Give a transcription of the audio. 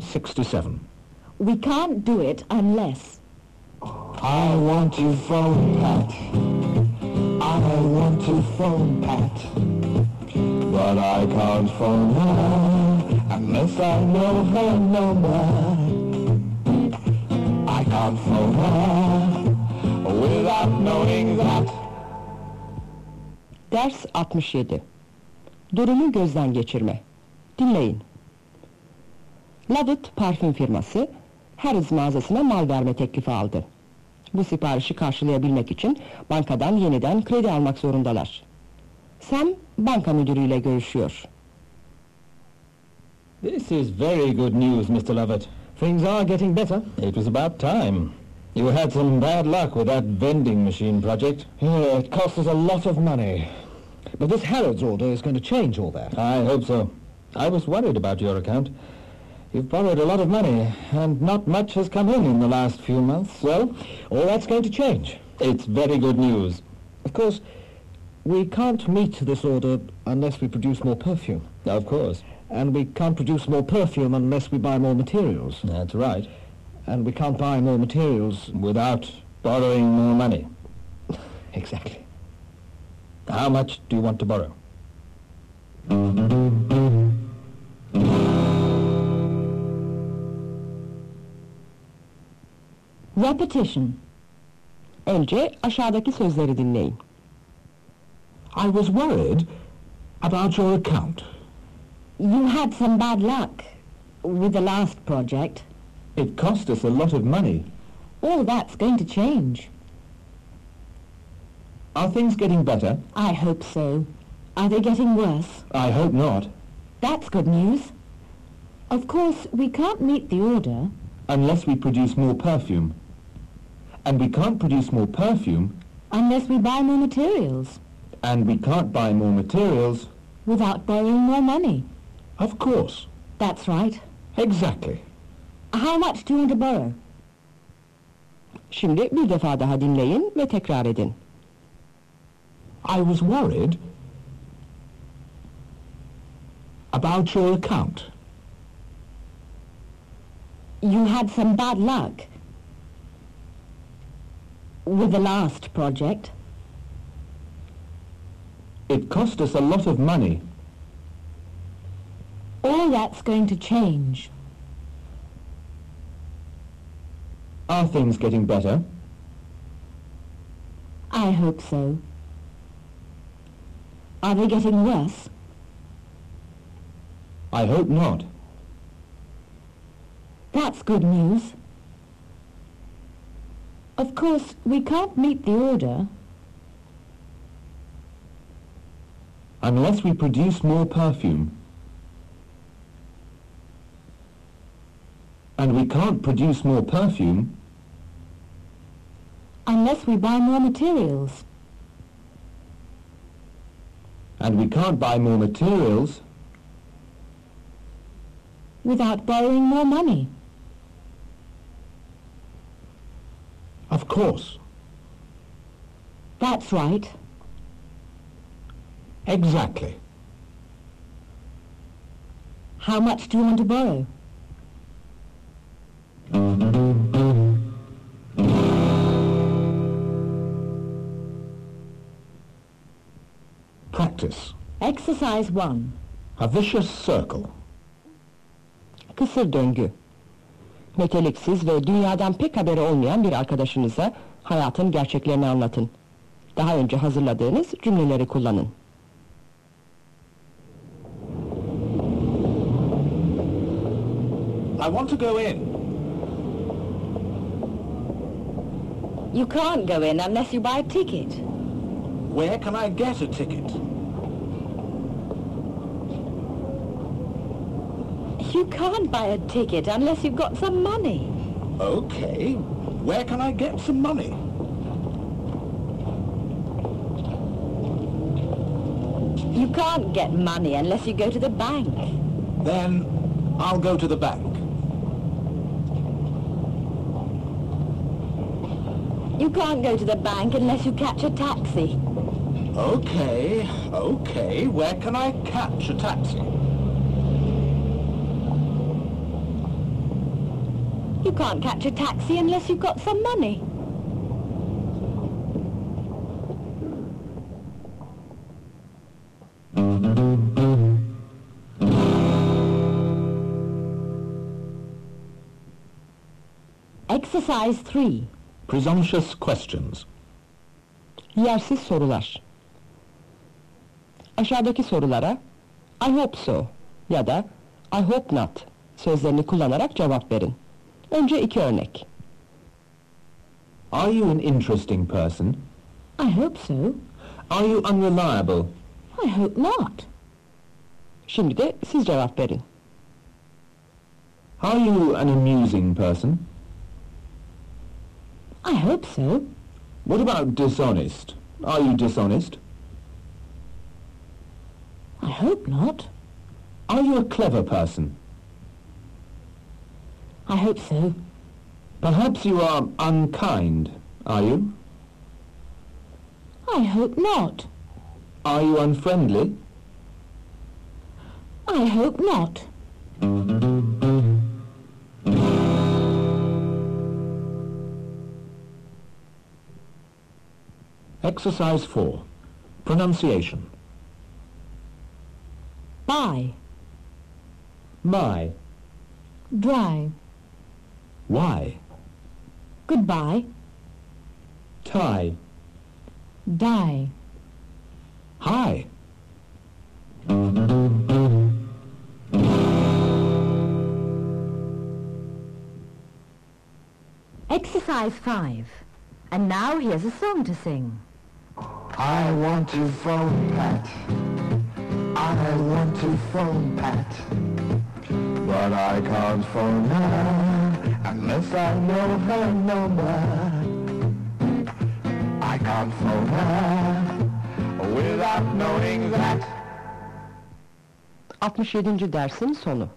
1967. We can't do it unless... I want to phone Pat. I want to phone Pat. But I can't phone her unless I know her number. I can't phone her without knowing that. Ders 67. Durumu gözden geçirme. Dinleyin. Lovett parfüm firması Harrods mağazasına mal verme teklifi aldı. Bu siparişi karşılayabilmek için bankadan yeniden kredi almak zorundalar. Sam banka müdürüyle görüşüyor. This is very good news, Mr. Lovett. Things are getting better. It was about time. You had some bad luck with that vending machine project. Yeah, it cost us a lot of money. But this Harrods order is going to change all that. I hope so. I was worried about your account. You've borrowed a lot of money, and not much has come in in the last few months. Well, all that's going to change. It's very good news. Of course, we can't meet this order unless we produce more perfume. Of course. And we can't produce more perfume unless we buy more materials. That's right. And we can't buy more materials... Without borrowing more money. Exactly. How much do you want to borrow? Repetition. Önce aşağıdaki sözleri dinleyin. I was worried about your account. You had some bad luck with the last project. It cost us a lot of money. All that's going to change. Are things getting better? I hope so. Are they getting worse? I hope not. That's good news. Of course, we can't meet the order. Unless we produce more perfume. And we can't produce more perfume, Unless we buy more materials. and we can't buy more materials. Without borrowing more money. Of course. That's right. Exactly. How much do you want to borrow? Şimdi bir defa daha dinleyin ve tekrar edin. I was worried about your account. You had some bad luck with the last project. It cost us a lot of money. All that's going to change. Are things getting better? I hope so. Are they getting worse? I hope not. That's good news. Of course, we can't meet the order. Unless we produce more perfume. And we can't produce more perfume, Unless we buy more materials. and we can't buy more materials, Without borrowing more money. Course. That's right. Exactly. How much do you want to borrow? Practice. Exercise 1. A vicious circle. Kısır döngü. Meteliksiz ve dünyadan pek haberi olmayan bir arkadaşınıza hayatın gerçeklerini anlatın. Daha önce hazırladığınız cümleleri kullanın. I want to go in. You can't go in unless you buy a ticket. Where can I get a ticket? You can't buy a ticket unless you've got some money. Okay. Where can I get some money? You can't get money unless you go to the bank. Then I'll go to the bank. You can't go to the bank unless you catch a taxi. Okay, okay. Where can I catch a taxi? You can't catch a taxi unless you've got some money. Exercise 3. Presumptuous questions. Yersiz sorular. Aşağıdaki sorulara I hope so ya da I hope not sözlerini kullanarak cevap verin. Önce iki örnek. Are you an interesting person? I hope so. Are you unreliable? I hope not. Şimdi de siz cevap verin. Are you an amusing person? I hope so. What about dishonest? Are you dishonest? I hope not. Are you a clever person? I hope so. Perhaps you are unkind, are you? I hope not. Are you unfriendly? I hope not. Exercise 4. Pronunciation. Buy. My. Dry. Why? Goodbye. Tie. Die. Hi. Exercise 5. And now here's a song to sing. I want to phone Pat. I want to phone Pat. But I can't phone her unless I know her number. I can't phone her without knowing that. 67. dersin sonu.